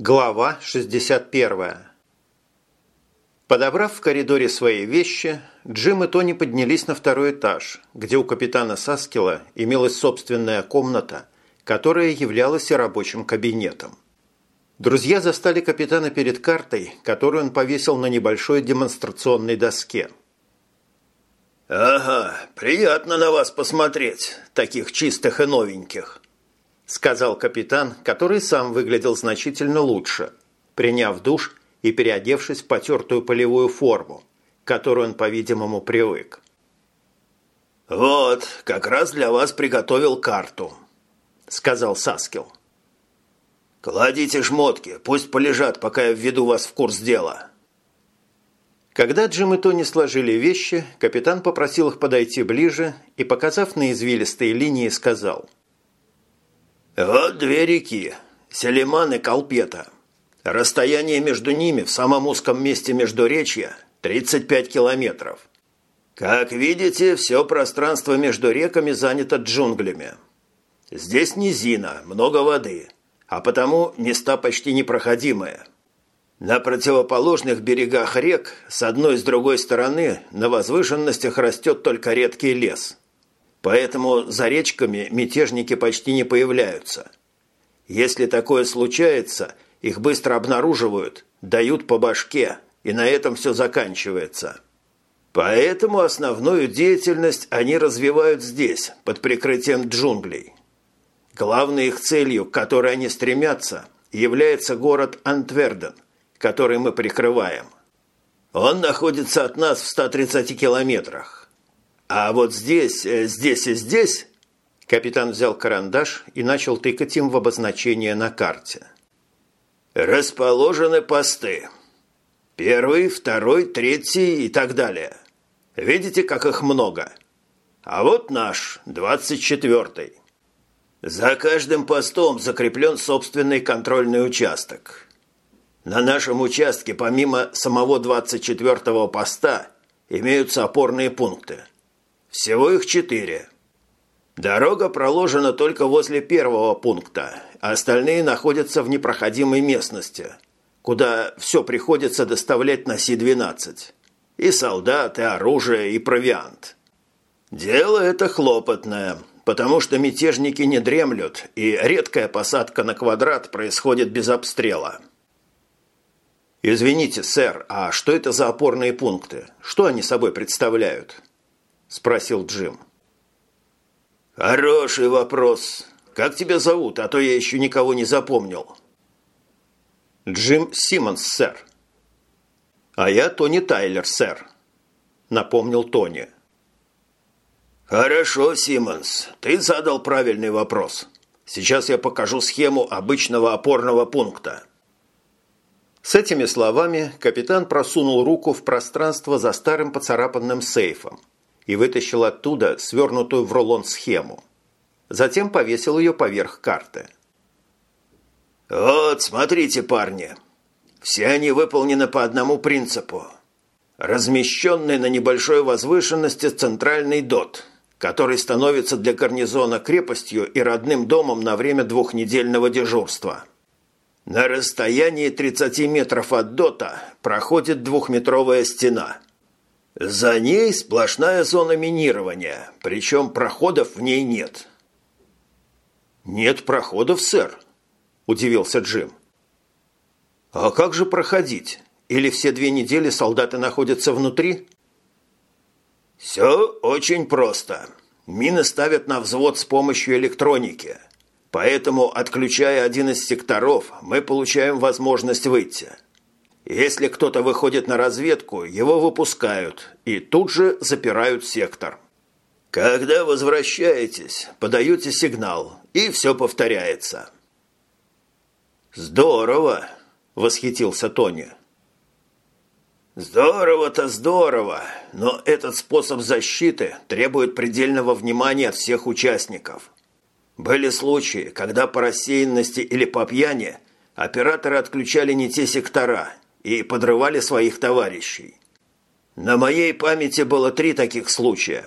Глава 61 Подобрав в коридоре свои вещи, Джим и Тони поднялись на второй этаж, где у капитана Саскила имелась собственная комната, которая являлась и рабочим кабинетом. Друзья застали капитана перед картой, которую он повесил на небольшой демонстрационной доске. «Ага, приятно на вас посмотреть, таких чистых и новеньких», сказал капитан, который сам выглядел значительно лучше, приняв душ и переодевшись в потертую полевую форму, к которой он, по-видимому, привык. «Вот, как раз для вас приготовил карту», – сказал Саскил. «Кладите шмотки, пусть полежат, пока я введу вас в курс дела». Когда Джим и Тони сложили вещи, капитан попросил их подойти ближе и, показав на извилистые линии, сказал. «Вот две реки – Селиман и Колпета. Расстояние между ними в самом узком месте Междуречья – 35 километров. Как видите, все пространство между реками занято джунглями. Здесь низина, много воды, а потому места почти непроходимые – на противоположных берегах рек с одной и с другой стороны на возвышенностях растет только редкий лес. Поэтому за речками мятежники почти не появляются. Если такое случается, их быстро обнаруживают, дают по башке, и на этом все заканчивается. Поэтому основную деятельность они развивают здесь, под прикрытием джунглей. Главной их целью, к которой они стремятся, является город Антверден – который мы прикрываем. Он находится от нас в 130 километрах. А вот здесь, э, здесь и здесь...» Капитан взял карандаш и начал тыкать им в обозначение на карте. «Расположены посты. Первый, второй, третий и так далее. Видите, как их много? А вот наш, двадцать четвертый. За каждым постом закреплен собственный контрольный участок. На нашем участке помимо самого 24-го поста имеются опорные пункты. Всего их четыре. Дорога проложена только возле первого пункта, а остальные находятся в непроходимой местности, куда все приходится доставлять на Си-12. И солдат, и оружие, и провиант. Дело это хлопотное, потому что мятежники не дремлют, и редкая посадка на квадрат происходит без обстрела – «Извините, сэр, а что это за опорные пункты? Что они собой представляют?» – спросил Джим. «Хороший вопрос. Как тебя зовут, а то я еще никого не запомнил». «Джим Симмонс, сэр». «А я Тони Тайлер, сэр», – напомнил Тони. «Хорошо, Симмонс, ты задал правильный вопрос. Сейчас я покажу схему обычного опорного пункта. С этими словами капитан просунул руку в пространство за старым поцарапанным сейфом и вытащил оттуда свернутую в рулон схему. Затем повесил ее поверх карты. «Вот, смотрите, парни, все они выполнены по одному принципу. Размещенный на небольшой возвышенности центральный ДОТ, который становится для гарнизона крепостью и родным домом на время двухнедельного дежурства». На расстоянии 30 метров от дота проходит двухметровая стена. За ней сплошная зона минирования, причем проходов в ней нет. «Нет проходов, сэр», – удивился Джим. «А как же проходить? Или все две недели солдаты находятся внутри?» «Все очень просто. Мины ставят на взвод с помощью электроники – Поэтому, отключая один из секторов, мы получаем возможность выйти. Если кто-то выходит на разведку, его выпускают и тут же запирают сектор. Когда возвращаетесь, подаете сигнал, и все повторяется. «Здорово!» – восхитился Тони. «Здорово-то здорово, но этот способ защиты требует предельного внимания от всех участников». Были случаи, когда по рассеянности или по пьяни операторы отключали не те сектора и подрывали своих товарищей. На моей памяти было три таких случая.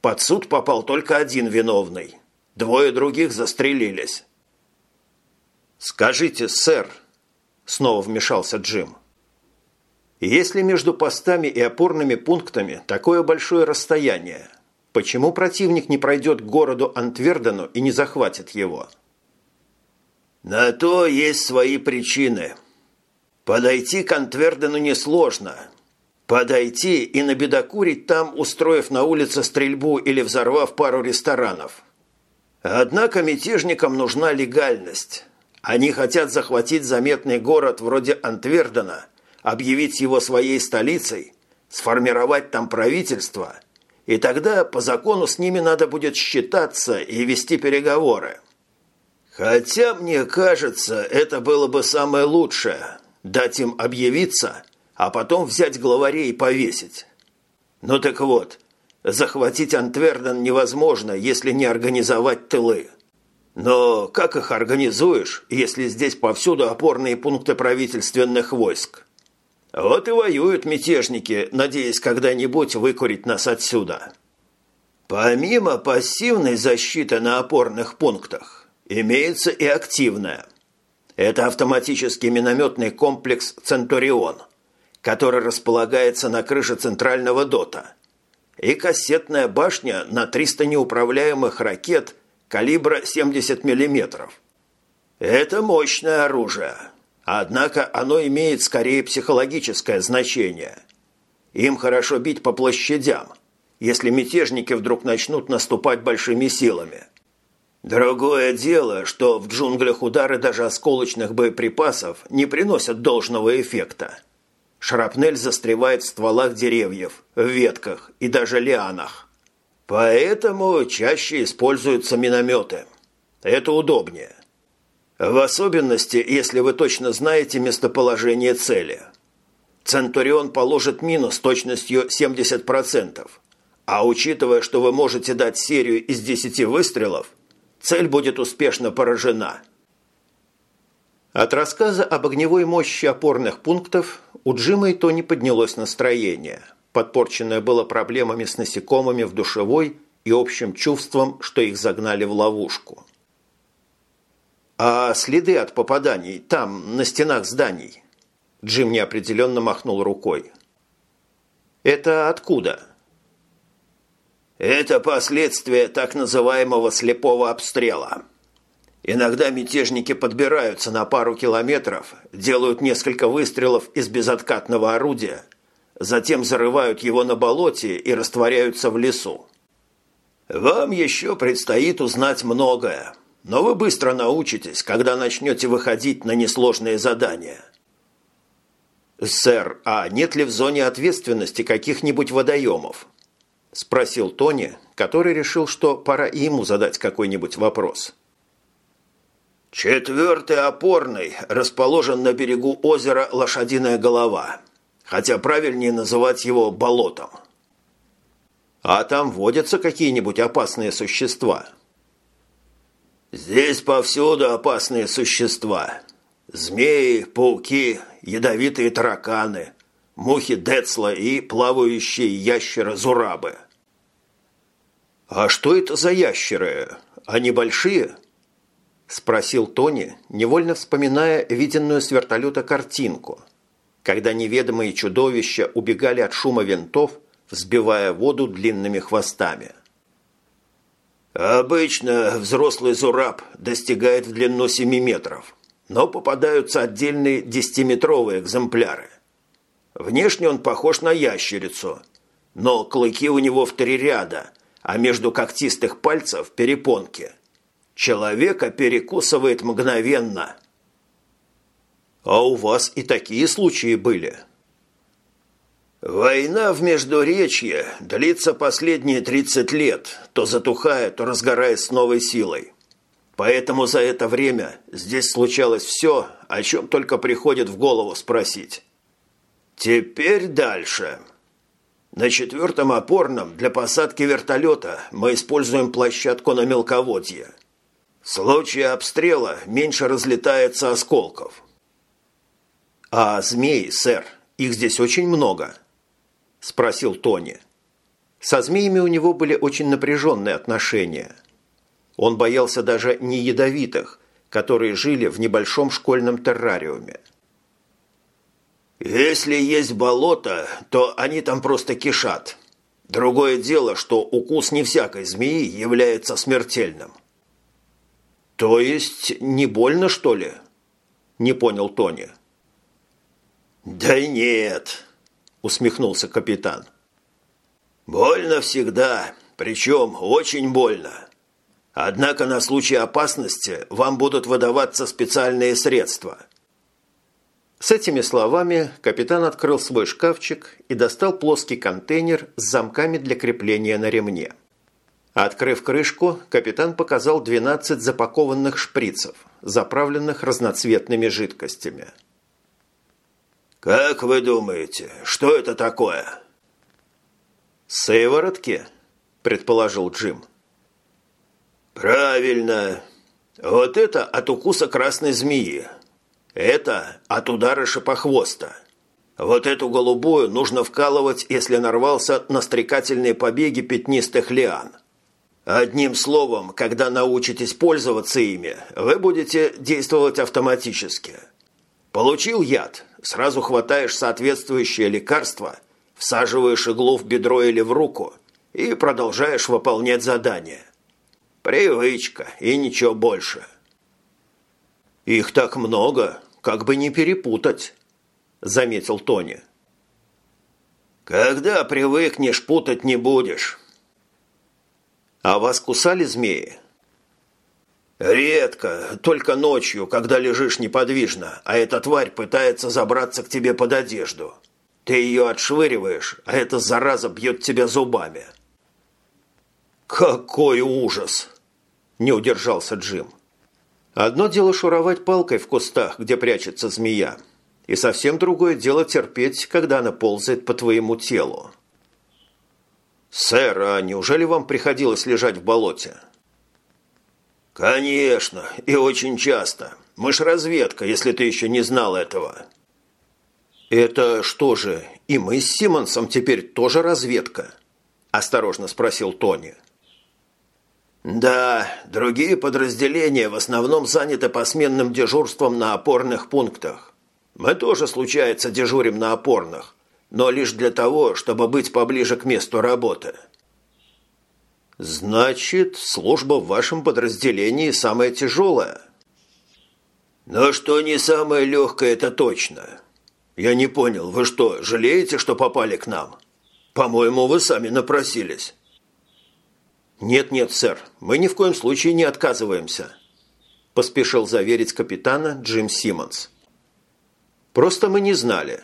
Под суд попал только один виновный. Двое других застрелились. «Скажите, сэр», снова вмешался Джим. Если между постами и опорными пунктами такое большое расстояние, почему противник не пройдет к городу Антвердену и не захватит его? На то есть свои причины. Подойти к Антвердену несложно. Подойти и набедокурить там, устроив на улице стрельбу или взорвав пару ресторанов. Однако мятежникам нужна легальность. Они хотят захватить заметный город вроде Антвердена – объявить его своей столицей, сформировать там правительство, и тогда по закону с ними надо будет считаться и вести переговоры. Хотя, мне кажется, это было бы самое лучшее – дать им объявиться, а потом взять главарей и повесить. Ну так вот, захватить Антверден невозможно, если не организовать тылы. Но как их организуешь, если здесь повсюду опорные пункты правительственных войск? Вот и воюют мятежники, надеясь когда-нибудь выкурить нас отсюда. Помимо пассивной защиты на опорных пунктах, имеется и активная. Это автоматический минометный комплекс «Центурион», который располагается на крыше центрального ДОТа, и кассетная башня на 300 неуправляемых ракет калибра 70 мм. Это мощное оружие – Однако оно имеет скорее психологическое значение. Им хорошо бить по площадям, если мятежники вдруг начнут наступать большими силами. Другое дело, что в джунглях удары даже осколочных боеприпасов не приносят должного эффекта. Шрапнель застревает в стволах деревьев, в ветках и даже лианах. Поэтому чаще используются минометы. Это удобнее. В особенности, если вы точно знаете местоположение цели. Центурион положит минус точностью 70%, а учитывая, что вы можете дать серию из 10 выстрелов, цель будет успешно поражена. От рассказа об огневой мощи опорных пунктов у Джима и Тони поднялось настроение, подпорченное было проблемами с насекомыми в душевой и общим чувством, что их загнали в ловушку. «А следы от попаданий там, на стенах зданий?» Джим неопределенно махнул рукой. «Это откуда?» «Это последствия так называемого слепого обстрела. Иногда мятежники подбираются на пару километров, делают несколько выстрелов из безоткатного орудия, затем зарывают его на болоте и растворяются в лесу. Вам еще предстоит узнать многое». Но вы быстро научитесь, когда начнете выходить на несложные задания. «Сэр, а нет ли в зоне ответственности каких-нибудь водоемов?» – спросил Тони, который решил, что пора ему задать какой-нибудь вопрос. «Четвертый опорный расположен на берегу озера Лошадиная голова, хотя правильнее называть его болотом». «А там водятся какие-нибудь опасные существа?» Здесь повсюду опасные существа. Змеи, пауки, ядовитые тараканы, мухи Децла и плавающие ящеры-зурабы. «А что это за ящеры? Они большие?» – спросил Тони, невольно вспоминая виденную с вертолета картинку, когда неведомые чудовища убегали от шума винтов, взбивая воду длинными хвостами – Обычно взрослый зураб достигает в длину 7 метров, но попадаются отдельные десятиметровые экземпляры. Внешне он похож на ящерицу, но клыки у него в три ряда, а между когтистых пальцев перепонки. Человека перекусывает мгновенно. «А у вас и такие случаи были?» Война в Междуречье длится последние 30 лет, то затухая, то разгораясь с новой силой. Поэтому за это время здесь случалось все, о чем только приходит в голову спросить. Теперь дальше. На четвертом опорном для посадки вертолета мы используем площадку на мелководье. В случае обстрела меньше разлетается осколков. А змей, сэр, их здесь очень много – спросил Тони. Со змеями у него были очень напряженные отношения. Он боялся даже не ядовитых, которые жили в небольшом школьном террариуме. Если есть болото, то они там просто кишат. Другое дело, что укус не всякой змеи является смертельным. То есть не больно, что ли? Не понял Тони. Да нет, усмехнулся капитан. Больно всегда, причем очень больно. Однако на случай опасности вам будут выдаваться специальные средства – с этими словами капитан открыл свой шкафчик и достал плоский контейнер с замками для крепления на ремне. Открыв крышку, капитан показал 12 запакованных шприцев, заправленных разноцветными жидкостями. «Как вы думаете, что это такое?» «Сыворотки», – предположил Джим. «Правильно. Вот это от укуса красной змеи. Это от удара шипохвоста. Вот эту голубую нужно вкалывать, если нарвался на стрекательные побеги пятнистых лиан. Одним словом, когда научитесь пользоваться ими, вы будете действовать автоматически. Получил яд, сразу хватаешь соответствующее лекарство, всаживаешь иглу в бедро или в руку и продолжаешь выполнять задание. Привычка и ничего больше. «Их так много, как бы не перепутать», – заметил Тони. «Когда привыкнешь, путать не будешь». «А вас кусали змеи?» «Редко, только ночью, когда лежишь неподвижно, а эта тварь пытается забраться к тебе под одежду. Ты ее отшвыриваешь, а эта зараза бьет тебя зубами». «Какой ужас!» – не удержался Джим. Одно дело шуровать палкой в кустах, где прячется змея, и совсем другое дело терпеть, когда она ползает по твоему телу. «Сэр, а неужели вам приходилось лежать в болоте?» «Конечно, и очень часто. Мы ж разведка, если ты еще не знал этого». «Это что же, и мы с Симмонсом теперь тоже разведка?» – осторожно спросил Тони. Да, другие подразделения в основном заняты посменным дежурством на опорных пунктах. Мы тоже, случается, дежурим на опорных, но лишь для того, чтобы быть поближе к месту работы. Значит, служба в вашем подразделении самая тяжелая? Но что не самое легкое, это точно. Я не понял, вы что, жалеете, что попали к нам? По-моему, вы сами напросились. «Нет-нет, сэр, мы ни в коем случае не отказываемся», – поспешил заверить капитана Джим Симмонс. «Просто мы не знали».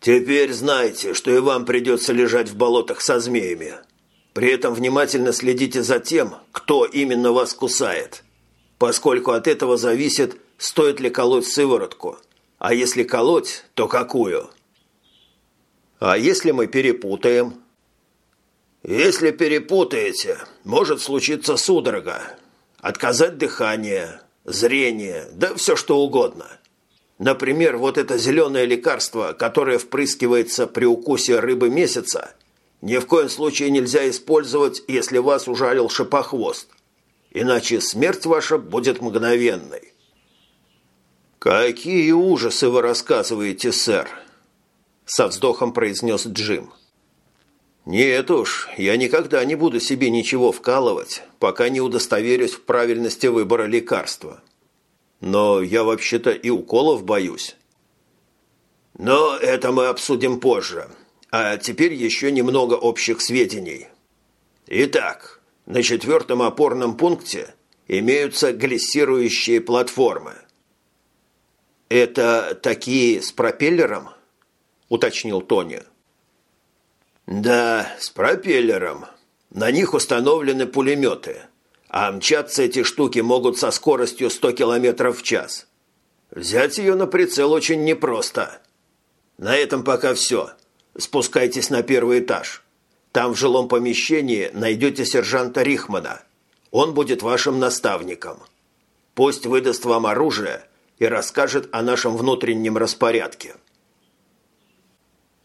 «Теперь знайте, что и вам придется лежать в болотах со змеями. При этом внимательно следите за тем, кто именно вас кусает, поскольку от этого зависит, стоит ли колоть сыворотку, а если колоть, то какую». «А если мы перепутаем?» Если перепутаете, может случиться судорога, отказать дыхание, зрение, да все что угодно. Например, вот это зеленое лекарство, которое впрыскивается при укусе рыбы месяца, ни в коем случае нельзя использовать, если вас ужалил шипохвост. Иначе смерть ваша будет мгновенной. «Какие ужасы вы рассказываете, сэр!» Со вздохом произнес Джим. «Нет уж, я никогда не буду себе ничего вкалывать, пока не удостоверюсь в правильности выбора лекарства. Но я вообще-то и уколов боюсь». «Но это мы обсудим позже. А теперь еще немного общих сведений. Итак, на четвертом опорном пункте имеются глиссирующие платформы». «Это такие с пропеллером?» – уточнил Тони. «Да, с пропеллером. На них установлены пулеметы, а мчаться эти штуки могут со скоростью 100 км в час. Взять ее на прицел очень непросто. На этом пока все. Спускайтесь на первый этаж. Там в жилом помещении найдете сержанта Рихмана. Он будет вашим наставником. Пусть выдаст вам оружие и расскажет о нашем внутреннем распорядке».